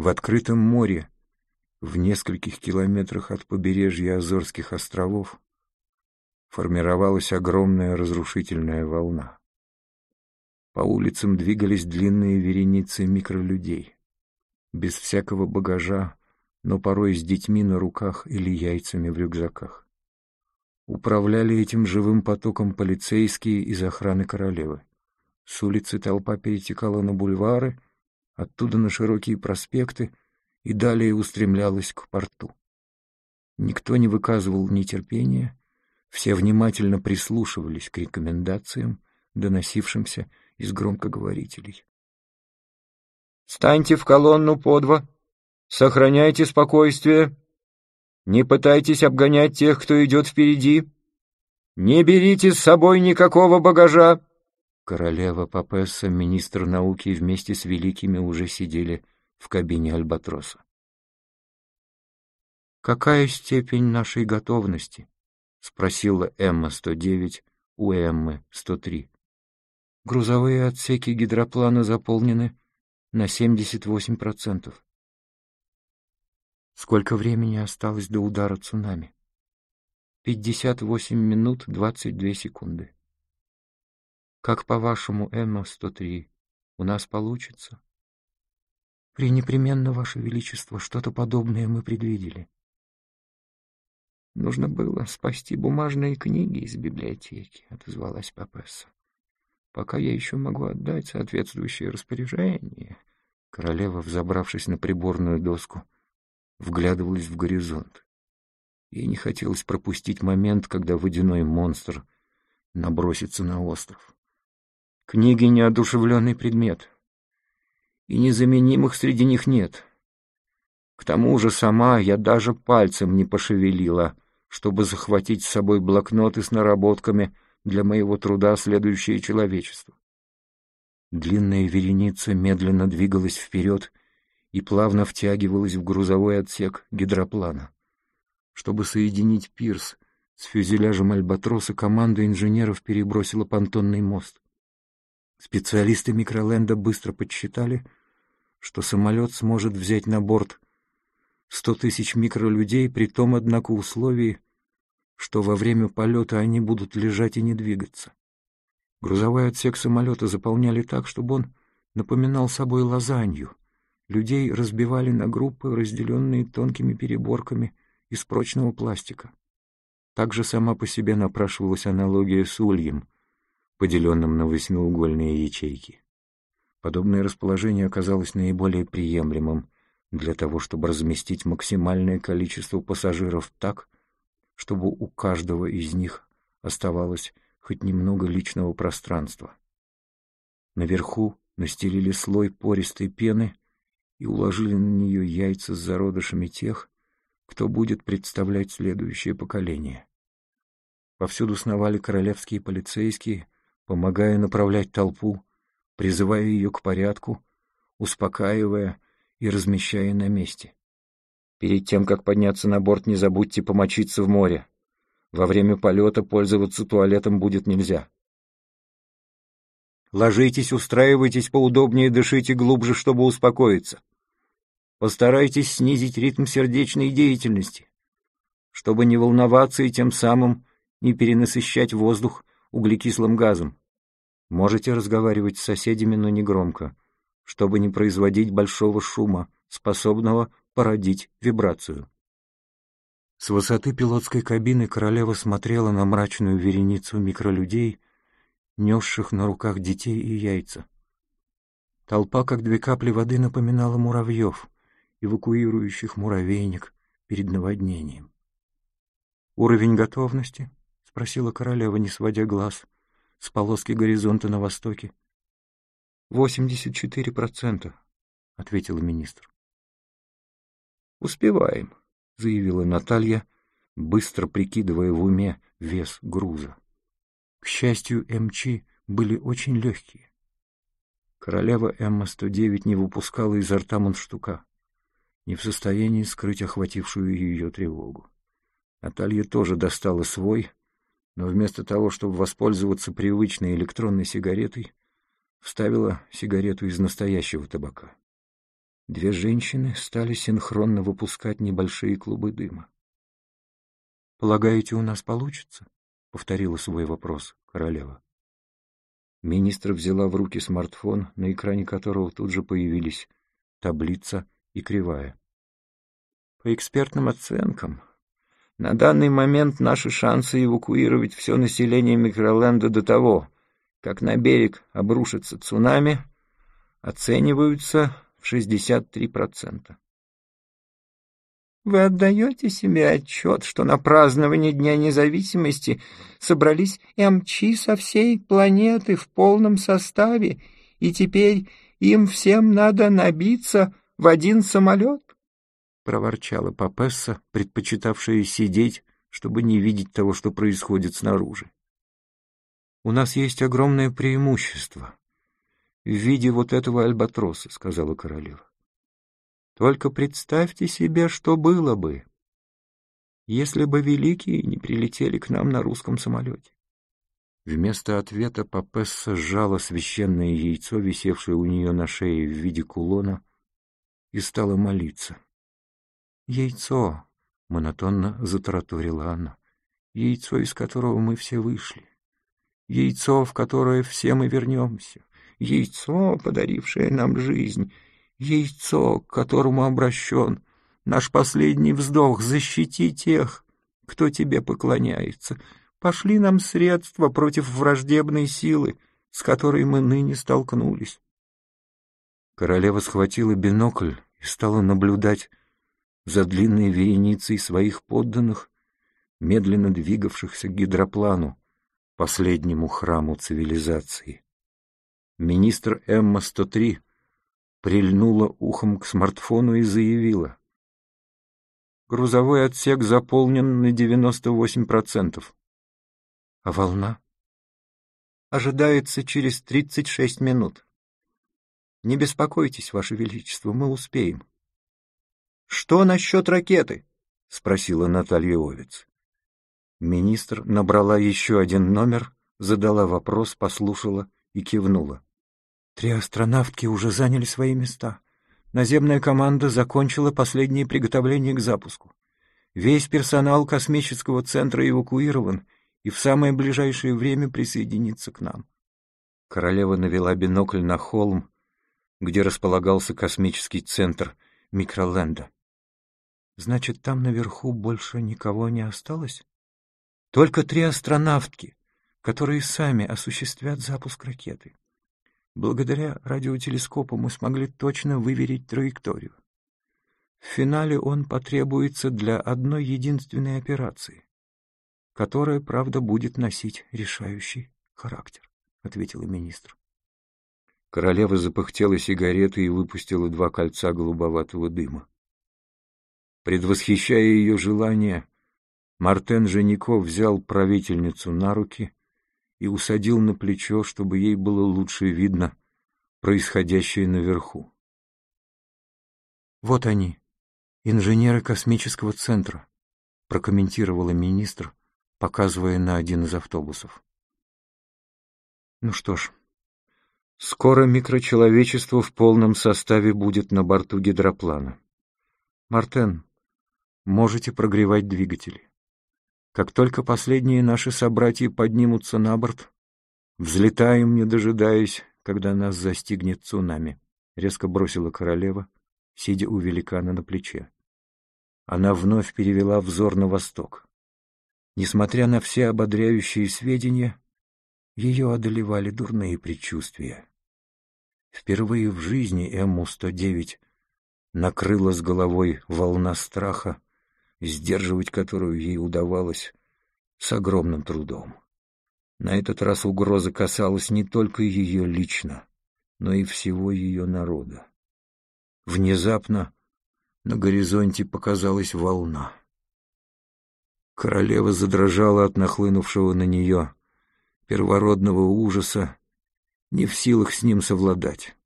В открытом море, в нескольких километрах от побережья Азорских островов, формировалась огромная разрушительная волна. По улицам двигались длинные вереницы микролюдей, без всякого багажа, но порой с детьми на руках или яйцами в рюкзаках. Управляли этим живым потоком полицейские из охраны королевы. С улицы толпа перетекала на бульвары, оттуда на широкие проспекты и далее устремлялась к порту. Никто не выказывал нетерпения, все внимательно прислушивались к рекомендациям, доносившимся из громкоговорителей. «Станьте в колонну по два, сохраняйте спокойствие, не пытайтесь обгонять тех, кто идет впереди, не берите с собой никакого багажа». Королева Папесса, министр науки вместе с великими уже сидели в кабине Альбатроса. «Какая степень нашей готовности?» — спросила Эмма-109 у Эммы-103. Грузовые отсеки гидроплана заполнены на 78%. Сколько времени осталось до удара цунами? 58 минут 22 секунды. Как по-вашему, Эмма-103, у нас получится? Пренепременно, Ваше Величество, что-то подобное мы предвидели. Нужно было спасти бумажные книги из библиотеки, отозвалась Папесса. Пока я еще могу отдать соответствующее распоряжение. Королева, взобравшись на приборную доску, вглядывалась в горизонт. Ей не хотелось пропустить момент, когда водяной монстр набросится на остров. Книги — неодушевленный предмет, и незаменимых среди них нет. К тому же сама я даже пальцем не пошевелила, чтобы захватить с собой блокноты с наработками — для моего труда следующее человечество. Длинная вереница медленно двигалась вперед и плавно втягивалась в грузовой отсек гидроплана. Чтобы соединить пирс с фюзеляжем «Альбатроса», команда инженеров перебросила понтонный мост. Специалисты микроленда быстро подсчитали, что самолет сможет взять на борт сто тысяч микролюдей при том, однако, условии, что во время полета они будут лежать и не двигаться. Грузовой отсек самолета заполняли так, чтобы он напоминал собой лазанью. Людей разбивали на группы, разделенные тонкими переборками из прочного пластика. Также сама по себе напрашивалась аналогия с ульем, поделенным на восьмиугольные ячейки. Подобное расположение оказалось наиболее приемлемым для того, чтобы разместить максимальное количество пассажиров так, чтобы у каждого из них оставалось хоть немного личного пространства. Наверху настелили слой пористой пены и уложили на нее яйца с зародышами тех, кто будет представлять следующее поколение. Повсюду сновали королевские полицейские, помогая направлять толпу, призывая ее к порядку, успокаивая и размещая на месте. Перед тем, как подняться на борт, не забудьте помочиться в море. Во время полета пользоваться туалетом будет нельзя. Ложитесь, устраивайтесь поудобнее, дышите глубже, чтобы успокоиться. Постарайтесь снизить ритм сердечной деятельности, чтобы не волноваться и тем самым не перенасыщать воздух углекислым газом. Можете разговаривать с соседями, но не громко, чтобы не производить большого шума, способного породить вибрацию. С высоты пилотской кабины королева смотрела на мрачную вереницу микролюдей, несших на руках детей и яйца. Толпа, как две капли воды, напоминала муравьев, эвакуирующих муравейник перед наводнением. «Уровень готовности?» — спросила королева, не сводя глаз с полоски горизонта на востоке. «Восемьдесят четыре процента», — ответила министр. «Успеваем», — заявила Наталья, быстро прикидывая в уме вес груза. К счастью, МЧ были очень легкие. Королева М-109 не выпускала изо рта мундштука, не в состоянии скрыть охватившую ее тревогу. Наталья тоже достала свой, но вместо того, чтобы воспользоваться привычной электронной сигаретой, вставила сигарету из настоящего табака. Две женщины стали синхронно выпускать небольшие клубы дыма. «Полагаете, у нас получится?» — повторила свой вопрос королева. Министр взяла в руки смартфон, на экране которого тут же появились таблица и кривая. По экспертным оценкам, на данный момент наши шансы эвакуировать все население Микроленда до того, как на берег обрушится цунами, оцениваются в 63%. Вы отдаете себе отчет, что на празднование Дня независимости собрались МЧ со всей планеты в полном составе, и теперь им всем надо набиться в один самолет? — проворчала Папесса, предпочитавшая сидеть, чтобы не видеть того, что происходит снаружи. «У нас есть огромное преимущество в виде вот этого альбатроса», — сказала королева. «Только представьте себе, что было бы, если бы великие не прилетели к нам на русском самолете». Вместо ответа Папесса сжала священное яйцо, висевшее у нее на шее в виде кулона, и стала молиться. «Яйцо», — монотонно затараторила она, — «яйцо, из которого мы все вышли, яйцо, в которое все мы вернемся, яйцо, подарившее нам жизнь, яйцо, к которому обращен наш последний вздох, защити тех, кто тебе поклоняется. Пошли нам средства против враждебной силы, с которой мы ныне столкнулись». Королева схватила бинокль и стала наблюдать за длинной вереницей своих подданных, медленно двигавшихся к гидроплану, последнему храму цивилизации. Министр Эмма-103 прильнула ухом к смартфону и заявила. Грузовой отсек заполнен на 98%. А волна? Ожидается через 36 минут. Не беспокойтесь, Ваше Величество, мы успеем. «Что насчет ракеты?» — спросила Наталья Овец. Министр набрала еще один номер, задала вопрос, послушала и кивнула. Три астронавтки уже заняли свои места. Наземная команда закончила последние приготовления к запуску. Весь персонал космического центра эвакуирован и в самое ближайшее время присоединится к нам. Королева навела бинокль на холм, где располагался космический центр Микроленда. Значит, там наверху больше никого не осталось? Только три астронавтки, которые сами осуществят запуск ракеты. Благодаря радиотелескопу мы смогли точно выверить траекторию. В финале он потребуется для одной единственной операции, которая, правда, будет носить решающий характер, — ответила министр. Королева запыхтела сигареты и выпустила два кольца голубоватого дыма. Предвосхищая ее желание, Мартен Жеников взял правительницу на руки и усадил на плечо, чтобы ей было лучше видно происходящее наверху. «Вот они, инженеры космического центра», — прокомментировала министр, показывая на один из автобусов. «Ну что ж, скоро микрочеловечество в полном составе будет на борту гидроплана. Мартен, можете прогревать двигатели. Как только последние наши собратья поднимутся на борт, взлетаем, не дожидаясь, когда нас застигнет цунами, — резко бросила королева, сидя у великана на плече. Она вновь перевела взор на восток. Несмотря на все ободряющие сведения, ее одолевали дурные предчувствия. Впервые в жизни Эмму-109 накрыла с головой волна страха, сдерживать которую ей удавалось с огромным трудом. На этот раз угроза касалась не только ее лично, но и всего ее народа. Внезапно на горизонте показалась волна. Королева задрожала от нахлынувшего на нее первородного ужаса, не в силах с ним совладать.